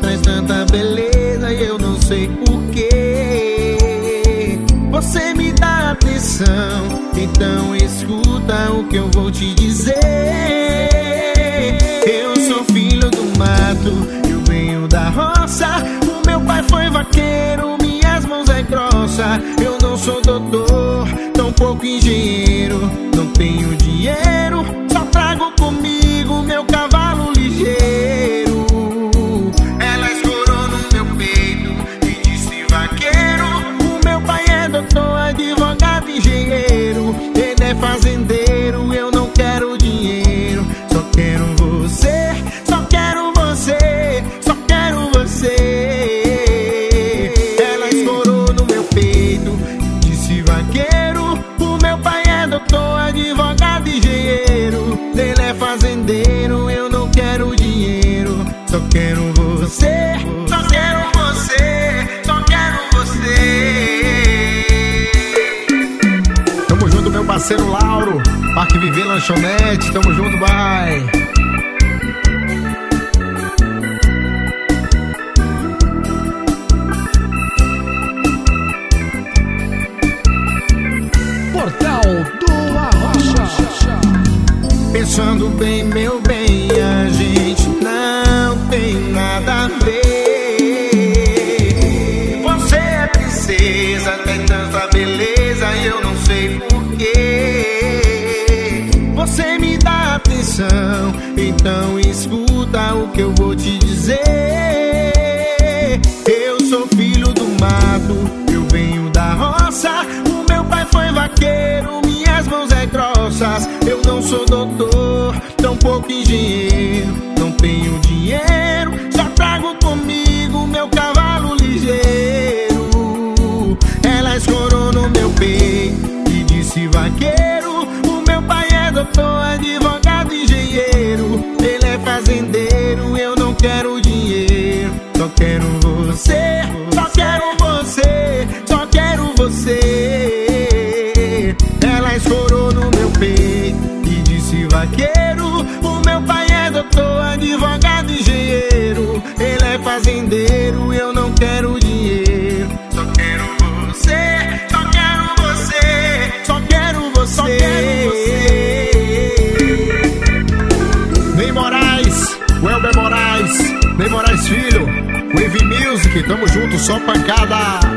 traz tanta beleza e eu não sei porquê. Você me dá atenção, então escuta o que eu vou te dizer. Eu sou filho do mato, eu venho da roça. O meu pai foi vaqueiro, não sou doutor, tão pouco engenheiro. Não tenho dinheiro, só trago comigo Só quero você, Só quero você, só quero você. Tamo junto, meu parceiro Lauro. Parque Viver Lanchonete, tamo junto, vai. Portal do Arrocha. Pensando bem, meu bem, a gente tem nada a ver. Você é princesa, tem tanta beleza e eu não sei porquê. Você me dá atenção, então escuta o que eu vou te dizer. Eu sou filho do mato, eu venho da roça. O meu pai foi vaqueiro, minhas mãos é grossas. Eu não sou doutor, tão pouco engenheiro. Tenho dinheiro, só trago comigo meu cavalo ligeiro. Ela escorou no meu peito e disse vaqueiro. O meu pai é doutor, advogado, engenheiro. Ele é fazendeiro, eu não quero dinheiro. Só quero você, só quero você, só quero você. Ela escorou no meu peito e disse vaqueiro. O meu pai é doutor, advogado, engenheiro. Ele é fazendeiro, eu não quero dinheiro. Só quero você, só quero você. Só quero você. Só quero Ney Moraes, Welber Moraes, Ney Moraes Filho, Wave Music, tamo junto, só pancada.